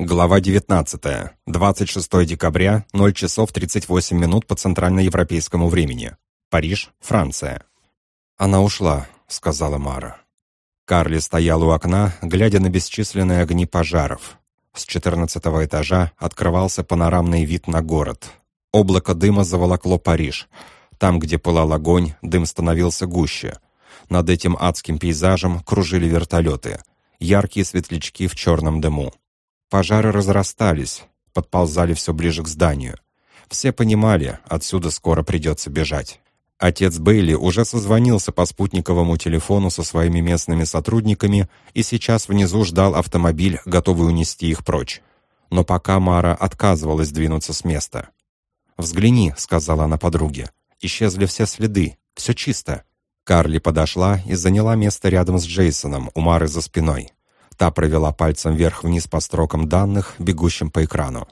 Глава 19. 26 декабря, 0 часов 38 минут по центральноевропейскому времени. Париж, Франция. «Она ушла», — сказала Мара. Карли стоял у окна, глядя на бесчисленные огни пожаров. С четырнадцатого этажа открывался панорамный вид на город. Облако дыма заволокло Париж. Там, где пылал огонь, дым становился гуще. Над этим адским пейзажем кружили вертолеты. Яркие светлячки в черном дыму. Пожары разрастались, подползали все ближе к зданию. Все понимали, отсюда скоро придется бежать. Отец Бейли уже созвонился по спутниковому телефону со своими местными сотрудниками и сейчас внизу ждал автомобиль, готовый унести их прочь. Но пока Мара отказывалась двинуться с места. «Взгляни», — сказала она подруге. «Исчезли все следы. Все чисто». Карли подошла и заняла место рядом с Джейсоном, у Мары за спиной. Та провела пальцем вверх-вниз по строкам данных, бегущим по экрану.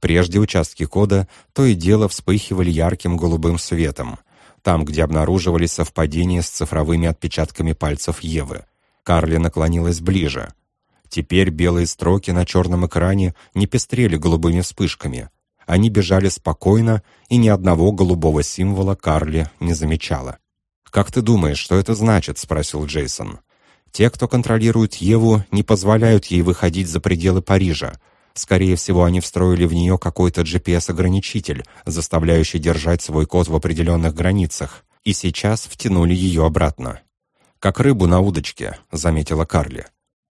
Прежде участки кода то и дело вспыхивали ярким голубым светом, там, где обнаруживались совпадения с цифровыми отпечатками пальцев Евы. Карли наклонилась ближе. Теперь белые строки на черном экране не пестрели голубыми вспышками. Они бежали спокойно, и ни одного голубого символа Карли не замечала. «Как ты думаешь, что это значит?» — спросил Джейсон. Те, кто контролирует Еву, не позволяют ей выходить за пределы Парижа. Скорее всего, они встроили в нее какой-то GPS-ограничитель, заставляющий держать свой код в определенных границах, и сейчас втянули ее обратно. «Как рыбу на удочке», — заметила Карли.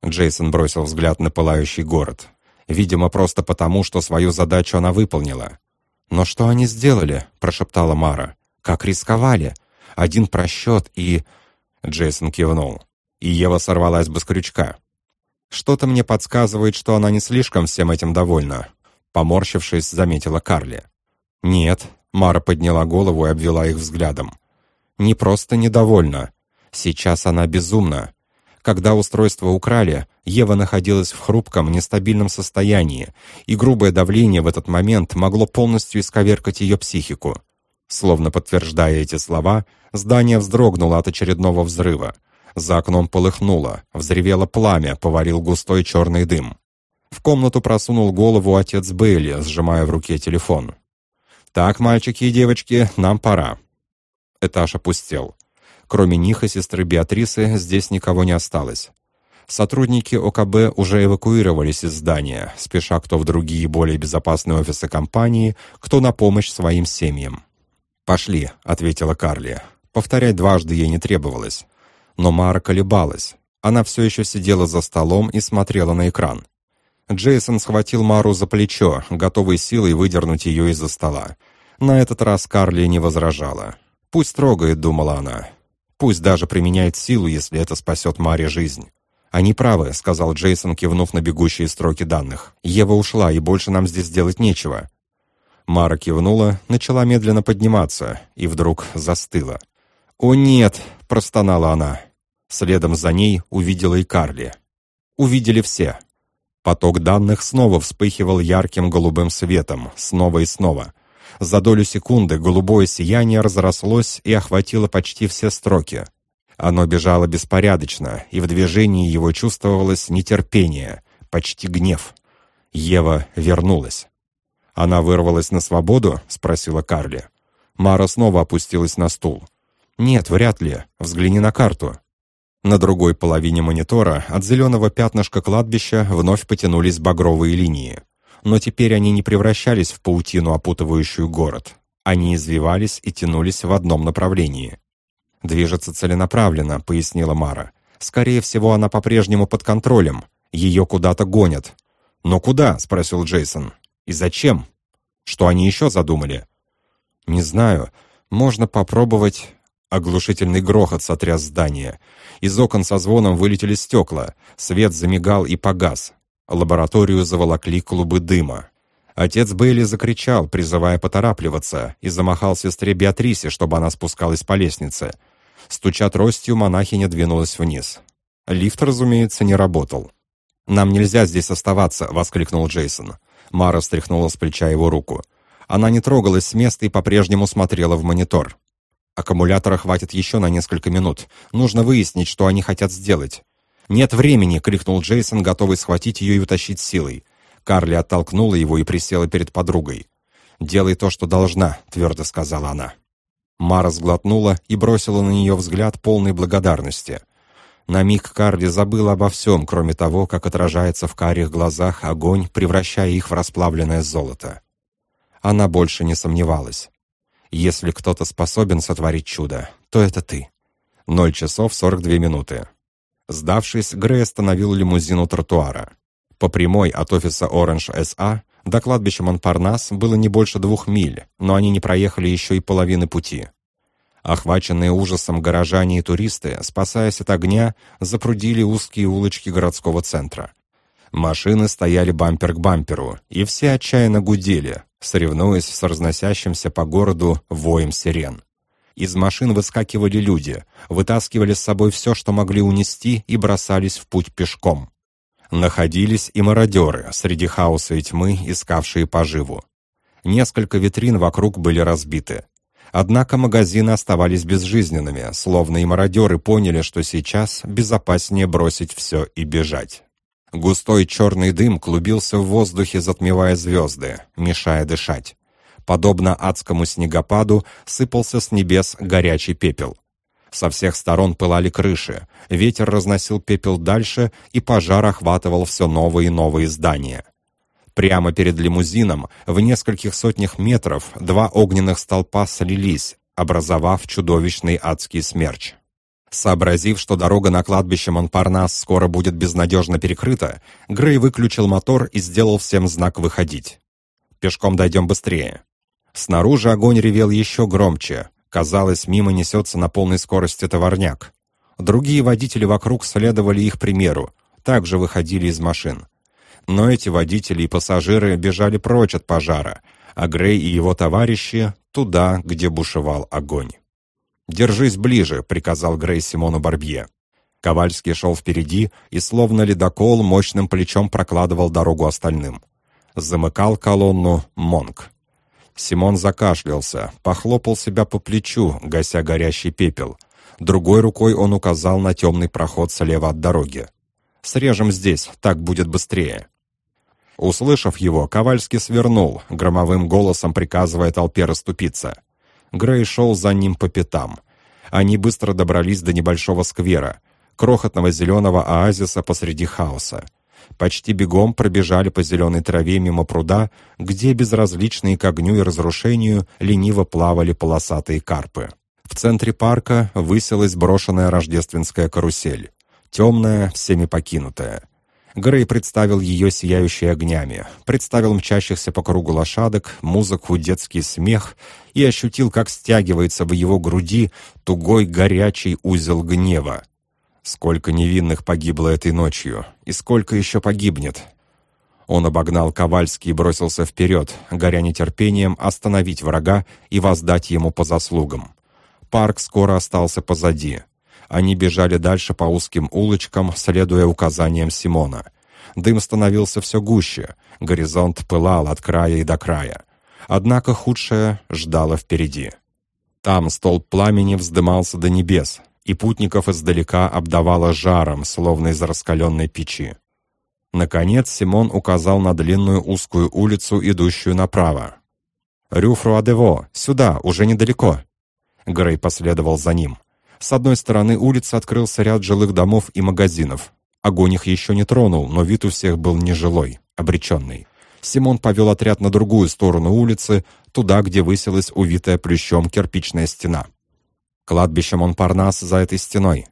Джейсон бросил взгляд на пылающий город. Видимо, просто потому, что свою задачу она выполнила. «Но что они сделали?» — прошептала Мара. «Как рисковали? Один просчет и...» Джейсон кивнул и Ева сорвалась бы с крючка. «Что-то мне подсказывает, что она не слишком всем этим довольна», поморщившись, заметила Карли. «Нет», — Мара подняла голову и обвела их взглядом. «Не просто недовольна. Сейчас она безумна. Когда устройство украли, Ева находилась в хрупком, нестабильном состоянии, и грубое давление в этот момент могло полностью исковеркать ее психику. Словно подтверждая эти слова, здание вздрогнуло от очередного взрыва. За окном полыхнуло, взревело пламя, поварил густой черный дым. В комнату просунул голову отец Бейли, сжимая в руке телефон. «Так, мальчики и девочки, нам пора». Этаж опустел. Кроме них и сестры Беатрисы здесь никого не осталось. Сотрудники ОКБ уже эвакуировались из здания, спеша кто в другие более безопасные офисы компании, кто на помощь своим семьям. «Пошли», — ответила Карли. Повторять дважды ей не требовалось. Но Мара колебалась. Она все еще сидела за столом и смотрела на экран. Джейсон схватил Мару за плечо, готовый силой выдернуть ее из-за стола. На этот раз Карли не возражала. «Пусть трогает», — думала она. «Пусть даже применяет силу, если это спасет Маре жизнь». «Они правы», — сказал Джейсон, кивнув на бегущие строки данных. «Ева ушла, и больше нам здесь делать нечего». Мара кивнула, начала медленно подниматься и вдруг застыла. «О нет!» — простонала она. Следом за ней увидела и Карли. Увидели все. Поток данных снова вспыхивал ярким голубым светом, снова и снова. За долю секунды голубое сияние разрослось и охватило почти все строки. Оно бежало беспорядочно, и в движении его чувствовалось нетерпение, почти гнев. Ева вернулась. «Она вырвалась на свободу?» — спросила Карли. Мара снова опустилась на стул. «Нет, вряд ли. Взгляни на карту». На другой половине монитора от зеленого пятнышка кладбища вновь потянулись багровые линии. Но теперь они не превращались в паутину, опутывающую город. Они извивались и тянулись в одном направлении. «Движется целенаправленно», — пояснила Мара. «Скорее всего, она по-прежнему под контролем. Ее куда-то гонят». «Но куда?» — спросил Джейсон. «И зачем? Что они еще задумали?» «Не знаю. Можно попробовать...» Оглушительный грохот сотряс здание. Из окон со звоном вылетели стекла. Свет замигал и погас. Лабораторию заволокли клубы дыма. Отец Бейли закричал, призывая поторапливаться, и замахал сестре Беатрисе, чтобы она спускалась по лестнице. Стуча тростью, монахиня двинулась вниз. Лифт, разумеется, не работал. «Нам нельзя здесь оставаться!» — воскликнул Джейсон. Мара стряхнула с плеча его руку. Она не трогалась с места и по-прежнему смотрела в монитор. Аккумулятора хватит еще на несколько минут. Нужно выяснить, что они хотят сделать. «Нет времени!» — крикнул Джейсон, готовый схватить ее и утащить силой. Карли оттолкнула его и присела перед подругой. «Делай то, что должна», — твердо сказала она. Мара сглотнула и бросила на нее взгляд полной благодарности. На миг Карли забыла обо всем, кроме того, как отражается в карих глазах огонь, превращая их в расплавленное золото. Она больше не сомневалась. «Если кто-то способен сотворить чудо, то это ты». Ноль часов сорок две минуты. Сдавшись, Грей остановил лимузин у тротуара. По прямой от офиса Orange SA до кладбища Монпарнас было не больше двух миль, но они не проехали еще и половины пути. Охваченные ужасом горожане и туристы, спасаясь от огня, запрудили узкие улочки городского центра. Машины стояли бампер к бамперу, и все отчаянно гудели, соревнуясь с разносящимся по городу воем сирен. Из машин выскакивали люди, вытаскивали с собой все, что могли унести, и бросались в путь пешком. Находились и мародеры, среди хаоса и тьмы, искавшие поживу. Несколько витрин вокруг были разбиты. Однако магазины оставались безжизненными, словно и мародеры поняли, что сейчас безопаснее бросить все и бежать. Густой черный дым клубился в воздухе, затмевая звезды, мешая дышать. Подобно адскому снегопаду, сыпался с небес горячий пепел. Со всех сторон пылали крыши, ветер разносил пепел дальше, и пожар охватывал все новые и новые здания. Прямо перед лимузином, в нескольких сотнях метров, два огненных столпа слились, образовав чудовищный адский смерч. Сообразив, что дорога на кладбище Монпарнас скоро будет безнадежно перекрыта, Грей выключил мотор и сделал всем знак «выходить». «Пешком дойдем быстрее». Снаружи огонь ревел еще громче, Казалось, мимо несется на полной скорости товарняк. Другие водители вокруг следовали их примеру, также выходили из машин. Но эти водители и пассажиры бежали прочь от пожара, а Грей и его товарищи туда, где бушевал огонь. «Держись ближе», — приказал Грей Симону Барбье. Ковальский шел впереди и, словно ледокол, мощным плечом прокладывал дорогу остальным. Замыкал колонну Монк. Симон закашлялся, похлопал себя по плечу, гася горящий пепел. Другой рукой он указал на темный проход слева от дороги. «Срежем здесь, так будет быстрее». Услышав его, Ковальский свернул, громовым голосом приказывая толпе расступиться. Грей шел за ним по пятам. Они быстро добрались до небольшого сквера, крохотного зеленого оазиса посреди хаоса почти бегом пробежали по зеленой траве мимо пруда, где, безразличные к огню и разрушению, лениво плавали полосатые карпы. В центре парка высилась брошенная рождественская карусель, темная, всеми покинутая. Грей представил ее сияющей огнями, представил мчащихся по кругу лошадок, музыку, детский смех и ощутил, как стягивается в его груди тугой горячий узел гнева. Сколько невинных погибло этой ночью, и сколько еще погибнет. Он обогнал Ковальский и бросился вперед, горя нетерпением остановить врага и воздать ему по заслугам. Парк скоро остался позади. Они бежали дальше по узким улочкам, следуя указаниям Симона. Дым становился все гуще, горизонт пылал от края и до края. Однако худшее ждало впереди. Там столб пламени вздымался до небес, и путников издалека обдавало жаром, словно из раскаленной печи. Наконец Симон указал на длинную узкую улицу, идущую направо. «Рю Фруадево, сюда, уже недалеко!» Грей последовал за ним. С одной стороны улицы открылся ряд жилых домов и магазинов. Огонь их еще не тронул, но вид у всех был нежилой, обреченный. Симон повел отряд на другую сторону улицы, туда, где высилась увитая плющом кирпичная стена. Кладбище Монпарнас за этой стеной.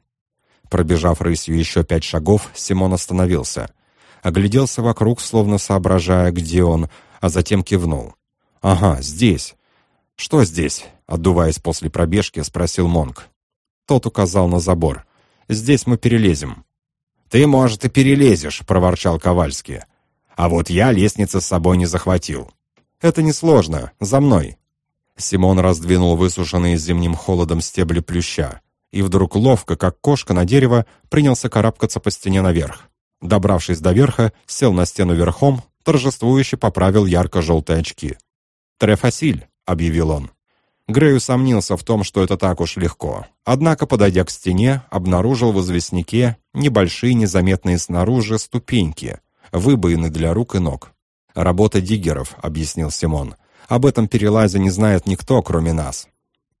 Пробежав рысью еще пять шагов, Симон остановился. Огляделся вокруг, словно соображая, где он, а затем кивнул. «Ага, здесь». «Что здесь?» — отдуваясь после пробежки, спросил Монк. Тот указал на забор. «Здесь мы перелезем». «Ты, может, и перелезешь», — проворчал Ковальский. «А вот я лестницы с собой не захватил». «Это несложно. За мной». Симон раздвинул высушенные зимним холодом стебли плюща и вдруг ловко, как кошка на дерево, принялся карабкаться по стене наверх. Добравшись до верха, сел на стену верхом, торжествующе поправил ярко-желтые очки. «Трефасиль», — объявил он. Грей усомнился в том, что это так уж легко. Однако, подойдя к стене, обнаружил в известняке небольшие, незаметные снаружи ступеньки, выбоины для рук и ног. «Работа диггеров», — объяснил Симон. «Об этом перелазе не знает никто, кроме нас».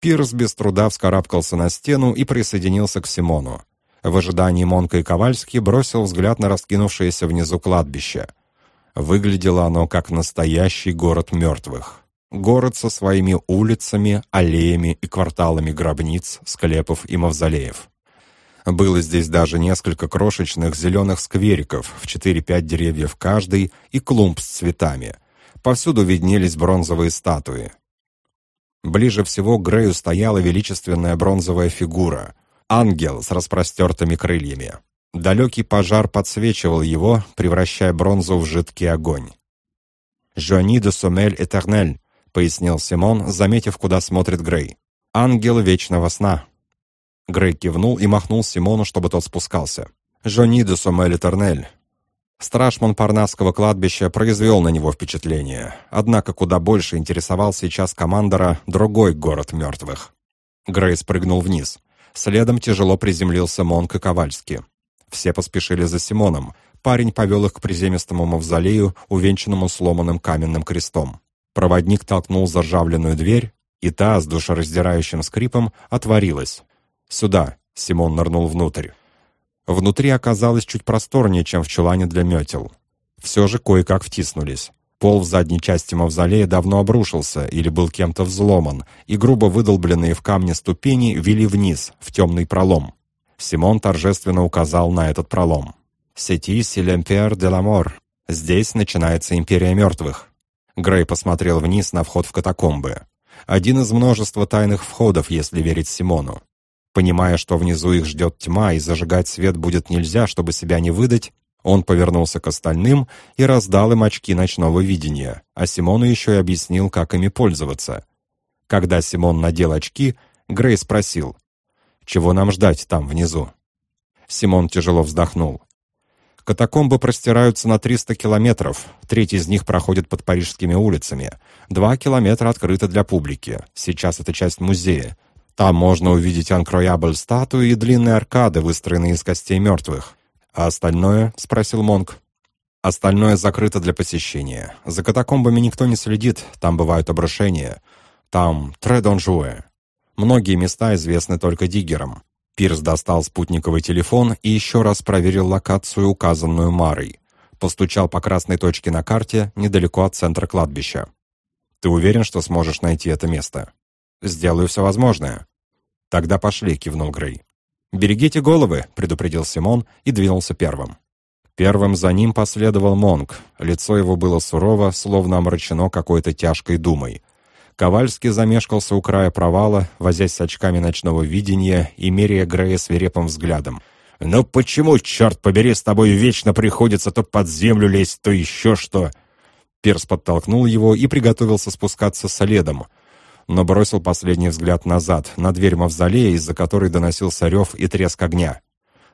Пирс без труда вскарабкался на стену и присоединился к Симону. В ожидании Монка и Ковальский бросил взгляд на раскинувшееся внизу кладбище. Выглядело оно как настоящий город мертвых. Город со своими улицами, аллеями и кварталами гробниц, склепов и мавзолеев. Было здесь даже несколько крошечных зеленых сквериков, в 4-5 деревьев каждый, и клумб с цветами. Повсюду виднелись бронзовые статуи. Ближе всего к Грею стояла величественная бронзовая фигура — ангел с распростертыми крыльями. Далекий пожар подсвечивал его, превращая бронзу в жидкий огонь. «Жони де Сомель Этернель», — пояснил Симон, заметив, куда смотрит Грей. «Ангел вечного сна». Грей кивнул и махнул Симону, чтобы тот спускался. «Жони де Сомель Этернель». Страж Монпарнасского кладбища произвел на него впечатление, однако куда больше интересовал сейчас командора другой город мертвых. Грей спрыгнул вниз. Следом тяжело приземлился Монк и Ковальский. Все поспешили за Симоном. Парень повел их к приземистому мавзолею, увенчанному сломанным каменным крестом. Проводник толкнул заржавленную дверь, и та, с душераздирающим скрипом, отворилась. «Сюда!» — Симон нырнул внутрь. Внутри оказалось чуть просторнее, чем в чулане для метел. Все же кое-как втиснулись. Пол в задней части мавзолея давно обрушился или был кем-то взломан, и грубо выдолбленные в камне ступени вели вниз, в темный пролом. Симон торжественно указал на этот пролом. «C'est ici l'empire de la mort. Здесь начинается Империя Мертвых». Грей посмотрел вниз на вход в катакомбы. Один из множества тайных входов, если верить Симону. Понимая, что внизу их ждет тьма и зажигать свет будет нельзя, чтобы себя не выдать, он повернулся к остальным и раздал им очки ночного видения, а Симону еще и объяснил, как ими пользоваться. Когда Симон надел очки, Грей спросил, «Чего нам ждать там внизу?» Симон тяжело вздохнул. Катакомбы простираются на 300 километров, треть из них проходит под парижскими улицами. Два километра открыты для публики, сейчас это часть музея, там можно увидеть анкроябль статуи и длинные аркады, выстроенные из костей мертвых. А остальное?» — спросил Монк. «Остальное закрыто для посещения. За катакомбами никто не следит, там бывают обрушения. Там Тредонжуэ. Многие места известны только диггерам». Пирс достал спутниковый телефон и еще раз проверил локацию, указанную Марой. Постучал по красной точке на карте, недалеко от центра кладбища. «Ты уверен, что сможешь найти это место?» «Сделаю все возможное». «Тогда пошли», — кивнул Грей. «Берегите головы», — предупредил Симон и двинулся первым. Первым за ним последовал Монг. Лицо его было сурово, словно омрачено какой-то тяжкой думой. Ковальский замешкался у края провала, возясь с очками ночного видения и меряя Грея свирепым взглядом. «Ну почему, черт побери, с тобой вечно приходится то под землю лезть, то еще что?» Перс подтолкнул его и приготовился спускаться следом — но бросил последний взгляд назад, на дверь мавзолея, из-за которой доносился рев и треск огня.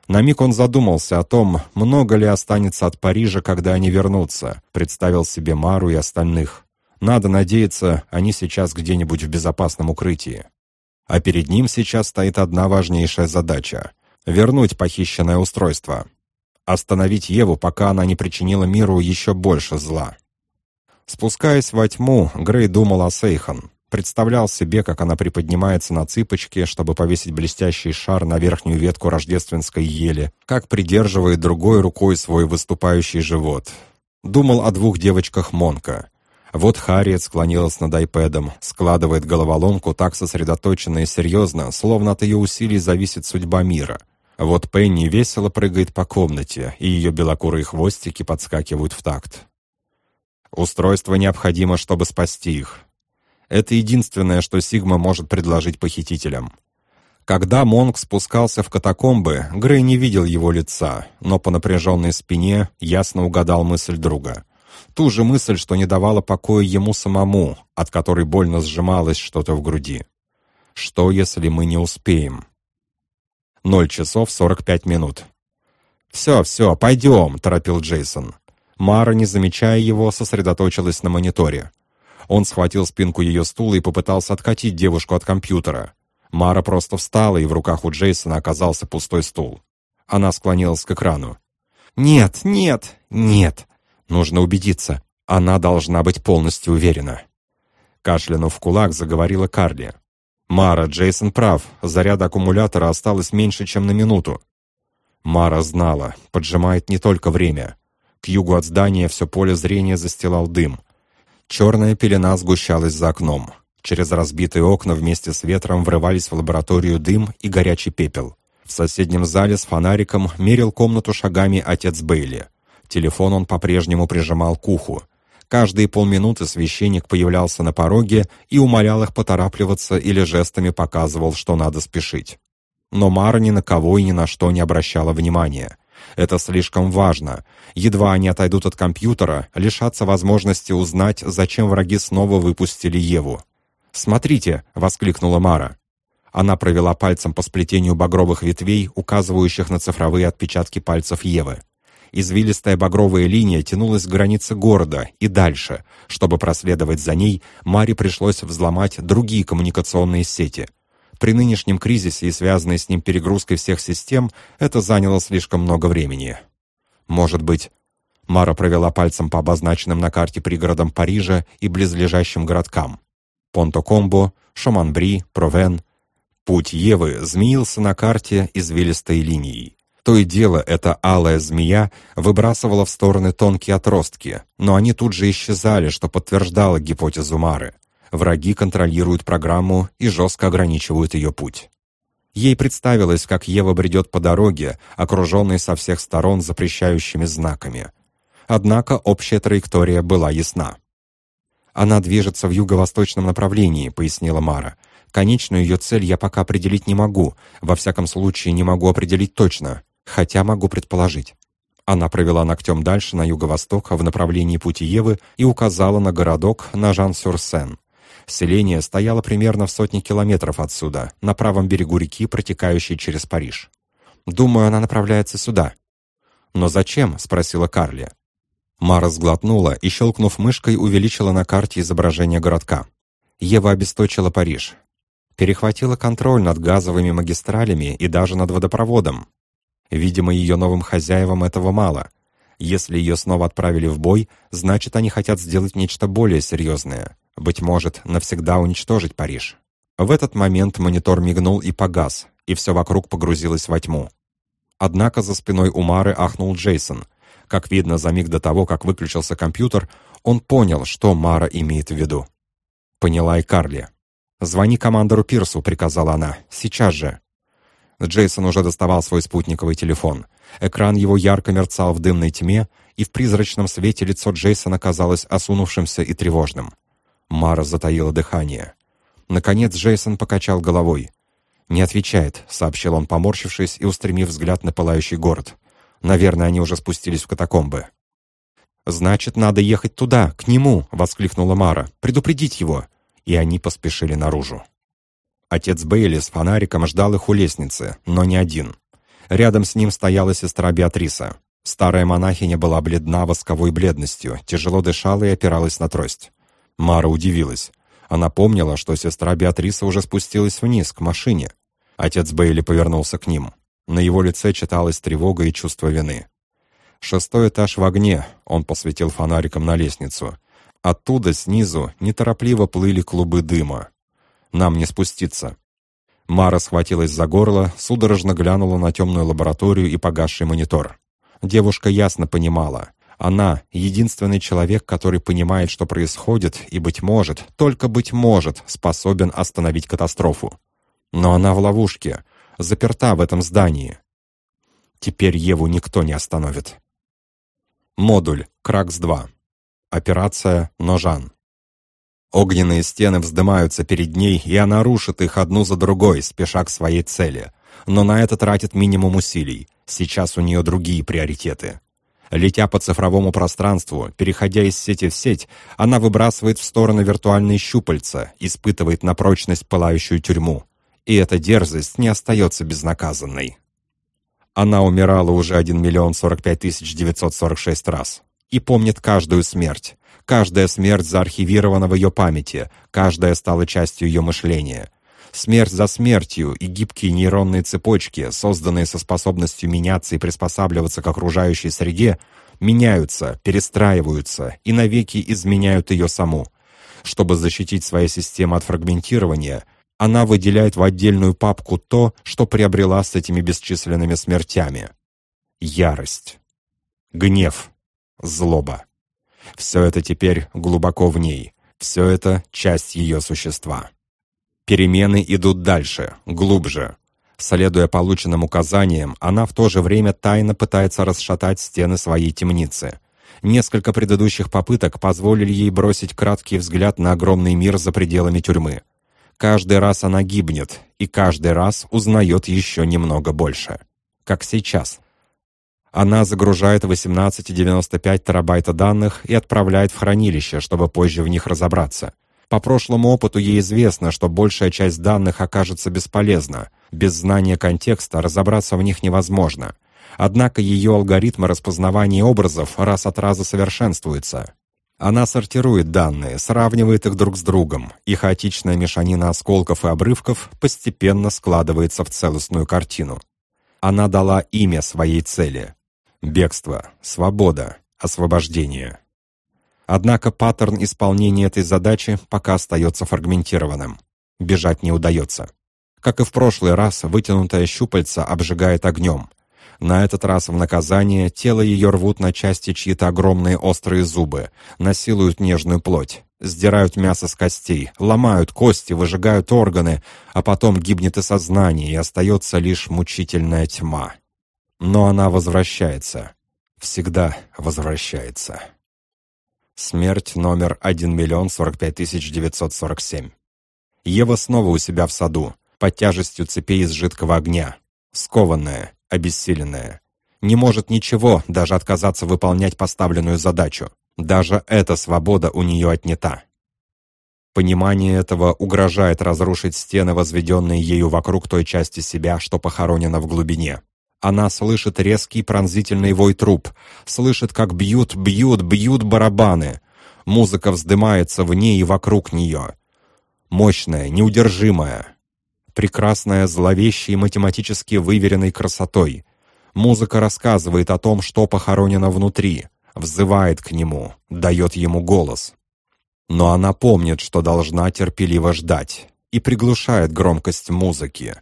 На миг он задумался о том, много ли останется от Парижа, когда они вернутся, представил себе Мару и остальных. Надо надеяться, они сейчас где-нибудь в безопасном укрытии. А перед ним сейчас стоит одна важнейшая задача — вернуть похищенное устройство. Остановить Еву, пока она не причинила миру еще больше зла. Спускаясь во тьму, Грей думал о Сейхан представлял себе, как она приподнимается на цыпочки, чтобы повесить блестящий шар на верхнюю ветку рождественской ели, как придерживает другой рукой свой выступающий живот. Думал о двух девочках Монка. Вот Харриет склонилась над айпэдом, складывает головоломку так сосредоточенно и серьезно, словно от ее усилий зависит судьба мира. Вот Пенни весело прыгает по комнате, и ее белокурые хвостики подскакивают в такт. Устройство необходимо, чтобы спасти их. Это единственное, что Сигма может предложить похитителям. Когда Монг спускался в катакомбы, Грей не видел его лица, но по напряженной спине ясно угадал мысль друга. Ту же мысль, что не давала покоя ему самому, от которой больно сжималось что-то в груди. Что, если мы не успеем? Ноль часов сорок пять минут. «Все, все, пойдем», — торопил Джейсон. Мара, не замечая его, сосредоточилась на мониторе. Он схватил спинку ее стула и попытался откатить девушку от компьютера. Мара просто встала, и в руках у Джейсона оказался пустой стул. Она склонилась к экрану. «Нет, нет, нет! Нужно убедиться. Она должна быть полностью уверена. Кашлянув в кулак, заговорила Карли. «Мара, Джейсон прав. Заряда аккумулятора осталось меньше, чем на минуту». Мара знала, поджимает не только время. К югу от здания все поле зрения застилал дым. Черная пелена сгущалась за окном. Через разбитые окна вместе с ветром врывались в лабораторию дым и горячий пепел. В соседнем зале с фонариком мерил комнату шагами отец Бейли. Телефон он по-прежнему прижимал к уху. Каждые полминуты священник появлялся на пороге и умолял их поторапливаться или жестами показывал, что надо спешить. Но Мара ни на кого и ни на что не обращала внимания. Это слишком важно. Едва они отойдут от компьютера, лишатся возможности узнать, зачем враги снова выпустили Еву. «Смотрите!» — воскликнула Мара. Она провела пальцем по сплетению багровых ветвей, указывающих на цифровые отпечатки пальцев Евы. Извилистая багровая линия тянулась к границе города и дальше. Чтобы проследовать за ней, Маре пришлось взломать другие коммуникационные сети. При нынешнем кризисе и связанной с ним перегрузкой всех систем это заняло слишком много времени. Может быть, Мара провела пальцем по обозначенным на карте пригородам Парижа и близлежащим городкам. Понто-Комбо, Шаманбри, Провен. Путь Евы змеился на карте извилистой линией. То и дело эта алая змея выбрасывала в стороны тонкие отростки, но они тут же исчезали, что подтверждало гипотезу Мары. Враги контролируют программу и жестко ограничивают ее путь. Ей представилось, как Ева бредет по дороге, окруженной со всех сторон запрещающими знаками. Однако общая траектория была ясна. «Она движется в юго-восточном направлении», — пояснила Мара. «Конечную ее цель я пока определить не могу, во всяком случае не могу определить точно хотя могу предположить. Она провела ногтем дальше на юго-восток в направлении пути Евы и указала на городок Нажан-сюр-Сен. Селение стояло примерно в сотне километров отсюда, на правом берегу реки, протекающей через Париж. «Думаю, она направляется сюда». «Но зачем?» — спросила Карли. Мара сглотнула и, щелкнув мышкой, увеличила на карте изображение городка. Ева обесточила Париж. Перехватила контроль над газовыми магистралями и даже над водопроводом. Видимо, ее новым хозяевам этого мало. Если ее снова отправили в бой, значит, они хотят сделать нечто более серьезное. Быть может, навсегда уничтожить Париж. В этот момент монитор мигнул и погас, и все вокруг погрузилось во тьму. Однако за спиной у Мары ахнул Джейсон. Как видно, за миг до того, как выключился компьютер, он понял, что Мара имеет в виду. Поняла и Карли. «Звони командору Пирсу», — приказала она. «Сейчас же». Джейсон уже доставал свой спутниковый телефон. Экран его ярко мерцал в дымной тьме, и в призрачном свете лицо Джейсона казалось осунувшимся и тревожным. Мара затаила дыхание. Наконец Джейсон покачал головой. «Не отвечает», — сообщил он, поморщившись и устремив взгляд на пылающий город. «Наверное, они уже спустились в катакомбы». «Значит, надо ехать туда, к нему!» — воскликнула Мара. «Предупредить его!» И они поспешили наружу. Отец Бейли с фонариком ждал их у лестницы, но не один. Рядом с ним стояла сестра Беатриса. Старая монахиня была бледна восковой бледностью, тяжело дышала и опиралась на трость. Мара удивилась. Она помнила, что сестра Беатриса уже спустилась вниз, к машине. Отец Бейли повернулся к ним. На его лице читалась тревога и чувство вины. «Шестой этаж в огне», — он посветил фонариком на лестницу. Оттуда, снизу, неторопливо плыли клубы дыма. Нам не спуститься». Мара схватилась за горло, судорожно глянула на темную лабораторию и погасший монитор. Девушка ясно понимала. Она — единственный человек, который понимает, что происходит, и, быть может, только быть может, способен остановить катастрофу. Но она в ловушке, заперта в этом здании. Теперь Еву никто не остановит. Модуль Кракс-2. Операция «Ножан». Огненные стены вздымаются перед ней, и она рушит их одну за другой, спеша к своей цели. Но на это тратит минимум усилий. Сейчас у нее другие приоритеты. Летя по цифровому пространству, переходя из сети в сеть, она выбрасывает в стороны виртуальные щупальца, испытывает на прочность пылающую тюрьму. И эта дерзость не остается безнаказанной. Она умирала уже 1 миллион 45 тысяч 946 раз. И помнит каждую смерть. Каждая смерть заархивирована в ее памяти, каждая стала частью ее мышления. Смерть за смертью и гибкие нейронные цепочки, созданные со способностью меняться и приспосабливаться к окружающей среде, меняются, перестраиваются и навеки изменяют ее саму. Чтобы защитить свою систему от фрагментирования, она выделяет в отдельную папку то, что приобрела с этими бесчисленными смертями. Ярость, гнев, злоба. Все это теперь глубоко в ней, все это часть ее существа. Перемены идут дальше, глубже. Следуя полученным указаниям, она в то же время тайно пытается расшатать стены своей темницы. Несколько предыдущих попыток позволили ей бросить краткий взгляд на огромный мир за пределами тюрьмы. Каждый раз она гибнет, и каждый раз узнает еще немного больше. Как сейчас. Она загружает 18,95 терабайта данных и отправляет в хранилище, чтобы позже в них разобраться. По прошлому опыту ей известно, что большая часть данных окажется бесполезна. Без знания контекста разобраться в них невозможно. Однако ее алгоритмы распознавания образов раз от раза совершенствуются. Она сортирует данные, сравнивает их друг с другом, и хаотичная мешанина осколков и обрывков постепенно складывается в целостную картину. Она дала имя своей цели. Бегство, свобода, освобождение. Однако паттерн исполнения этой задачи пока остается фрагментированным. Бежать не удается. Как и в прошлый раз, вытянутая щупальца обжигает огнем. На этот раз в наказание тело ее рвут на части чьи-то огромные острые зубы, насилуют нежную плоть, сдирают мясо с костей, ломают кости, выжигают органы, а потом гибнет и сознание, и остается лишь мучительная тьма. Но она возвращается. Всегда возвращается. Смерть номер 1 миллион 45 тысяч 947. Ева снова у себя в саду, под тяжестью цепей из жидкого огня, скованная, обессиленная. Не может ничего, даже отказаться выполнять поставленную задачу. Даже эта свобода у нее отнята. Понимание этого угрожает разрушить стены, возведенные ею вокруг той части себя, что похоронена в глубине. Она слышит резкий пронзительный вой труп, слышит, как бьют, бьют, бьют барабаны. Музыка вздымается в ней и вокруг нее. Мощная, неудержимая. Прекрасная, зловещей, математически выверенной красотой. Музыка рассказывает о том, что похоронено внутри, взывает к нему, дает ему голос. Но она помнит, что должна терпеливо ждать, и приглушает громкость музыки,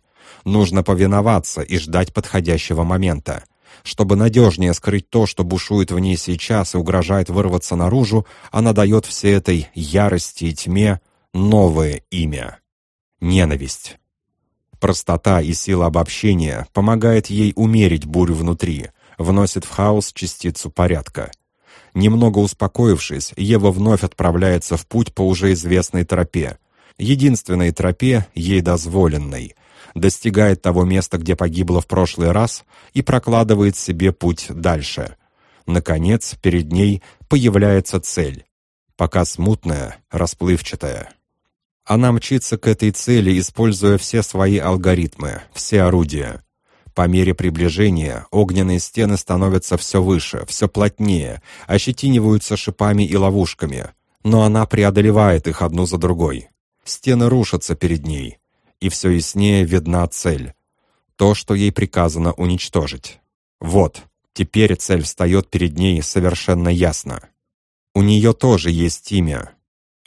Нужно повиноваться и ждать подходящего момента. Чтобы надежнее скрыть то, что бушует в ней сейчас и угрожает вырваться наружу, она дает всей этой ярости и тьме новое имя — ненависть. Простота и сила обобщения помогает ей умерить бурю внутри, вносит в хаос частицу порядка. Немного успокоившись, Ева вновь отправляется в путь по уже известной тропе. Единственной тропе, ей дозволенной — достигает того места, где погибла в прошлый раз, и прокладывает себе путь дальше. Наконец, перед ней появляется цель, пока смутная, расплывчатая. Она мчится к этой цели, используя все свои алгоритмы, все орудия. По мере приближения огненные стены становятся все выше, все плотнее, ощетиниваются шипами и ловушками, но она преодолевает их одну за другой. Стены рушатся перед ней, и все яснее видна цель. То, что ей приказано уничтожить. Вот, теперь цель встает перед ней совершенно ясно. У нее тоже есть имя.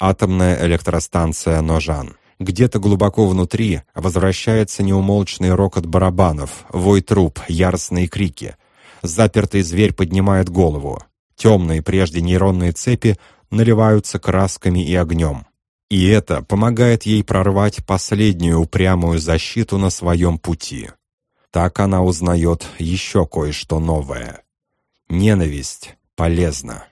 Атомная электростанция «Ножан». Где-то глубоко внутри возвращается неумолчный рокот барабанов, вой труб, яростные крики. Запертый зверь поднимает голову. Темные прежде нейронные цепи наливаются красками и огнем. И это помогает ей прорвать последнюю упрямую защиту на своем пути. Так она узнает еще кое-что новое. Ненависть полезна.